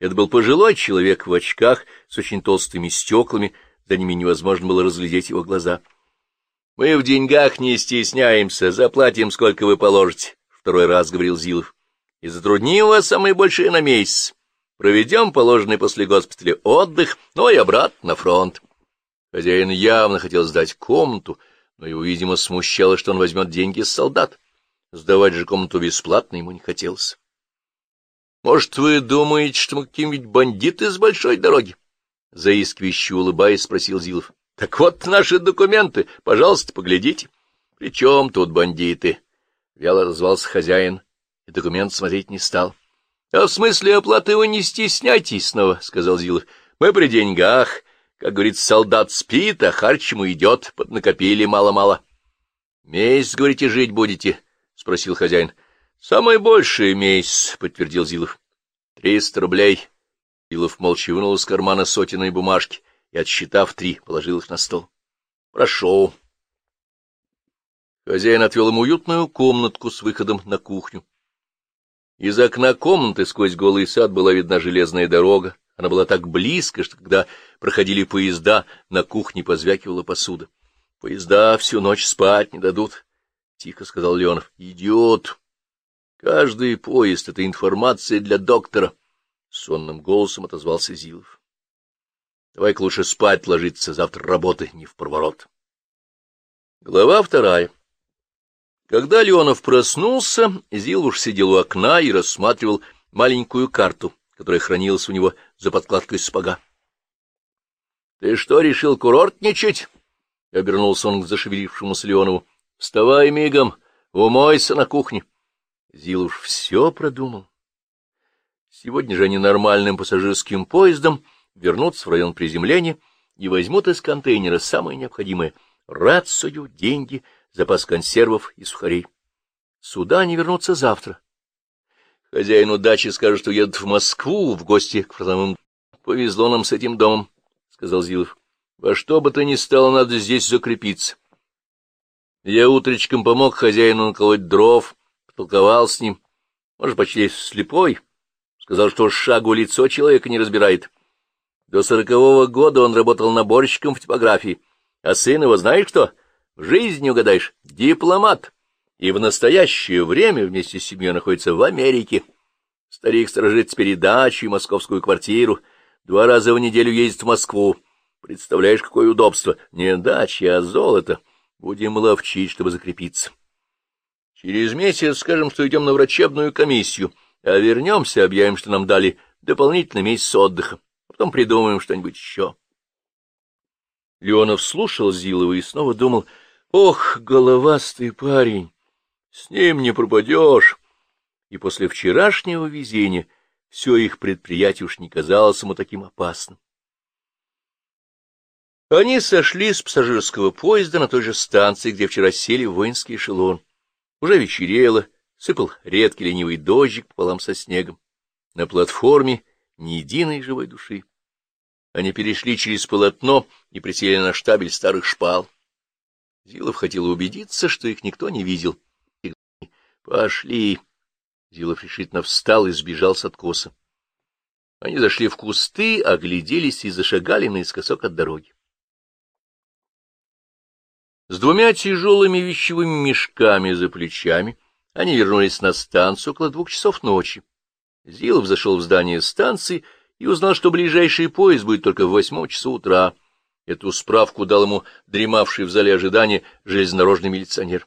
Это был пожилой человек в очках с очень толстыми стеклами, за ними невозможно было разглядеть его глаза. — Мы в деньгах не стесняемся, заплатим, сколько вы положите, — второй раз говорил Зилов. — И затрудним вас самое большее на месяц. Проведем положенный после госпиталя отдых, ну и обратно на фронт. Хозяин явно хотел сдать комнату, но его, видимо, смущало, что он возьмет деньги с солдат. Сдавать же комнату бесплатно ему не хотелось. — Может, вы думаете, что мы какие-нибудь бандиты с большой дороги? — заискивающе улыбаясь, спросил Зилов. — Так вот наши документы, пожалуйста, поглядите. — При чем тут бандиты? — вяло развался хозяин, и документ смотреть не стал. — А в смысле оплаты вы не стесняйтесь снова, — сказал Зилов. — Мы при деньгах. Как говорит, солдат спит, а харч ему идет, поднакопили мало-мало. — Месяц, говорите, жить будете? — спросил хозяин. — Самый больший месяц, — подтвердил Зилов. — Триста рублей. Зилов молча вынул из кармана сотенные бумажки и, отсчитав три, положил их на стол. — Прошу. Хозяин отвел ему уютную комнатку с выходом на кухню. Из окна комнаты сквозь голый сад была видна железная дорога. Она была так близко, что когда проходили поезда, на кухне позвякивала посуда. — Поезда всю ночь спать не дадут, — тихо сказал Леонов. — Идиот! Каждый поезд — это информация для доктора, — сонным голосом отозвался Зилов. — Давай-ка лучше спать ложиться, завтра работы не в проворот. Глава вторая. Когда Леонов проснулся, Зилуш сидел у окна и рассматривал маленькую карту, которая хранилась у него за подкладкой спага. — Ты что, решил курортничать? — обернулся он к зашевелившемуся Леонову. — Вставай мигом, умойся на кухне. Зилуш все продумал. Сегодня же они нормальным пассажирским поездом вернутся в район приземления и возьмут из контейнера самое необходимое — рацию, деньги — запас консервов и сухарей. Сюда они вернутся завтра. Хозяину дачи скажет, что едут в Москву в гости к фронтовым. Повезло нам с этим домом, — сказал Зилов. Во что бы то ни стало, надо здесь закрепиться. Я утречком помог хозяину наколоть дров, потолковал с ним. Может, почти слепой. Сказал, что шагу лицо человека не разбирает. До сорокового года он работал наборщиком в типографии. А сын его знаешь кто? В жизни угадаешь, дипломат, и в настоящее время вместе с семьей находится в Америке. Старик сторожит передачу и московскую квартиру, два раза в неделю ездит в Москву. Представляешь, какое удобство! Не дача, а золото. Будем ловчить, чтобы закрепиться. Через месяц скажем, что идем на врачебную комиссию, а вернемся, объявим, что нам дали дополнительный месяц отдыха. Потом придумаем что-нибудь еще. Леонов слушал Зилова и снова думал — Ох, головастый парень, с ним не пропадешь. И после вчерашнего везения все их предприятие уж не казалось ему таким опасным. Они сошли с пассажирского поезда на той же станции, где вчера сели в воинский эшелон. Уже вечерело, сыпал редкий ленивый дождик пополам со снегом. На платформе ни единой живой души. Они перешли через полотно и присели на штабель старых шпал. Зилов хотел убедиться, что их никто не видел. «Пошли!» Зилов решительно встал и сбежал с откоса. Они зашли в кусты, огляделись и зашагали наискосок от дороги. С двумя тяжелыми вещевыми мешками за плечами они вернулись на станцию около двух часов ночи. Зилов зашел в здание станции и узнал, что ближайший поезд будет только в восьмом часу утра. Эту справку дал ему дремавший в зале ожидания железнодорожный милиционер.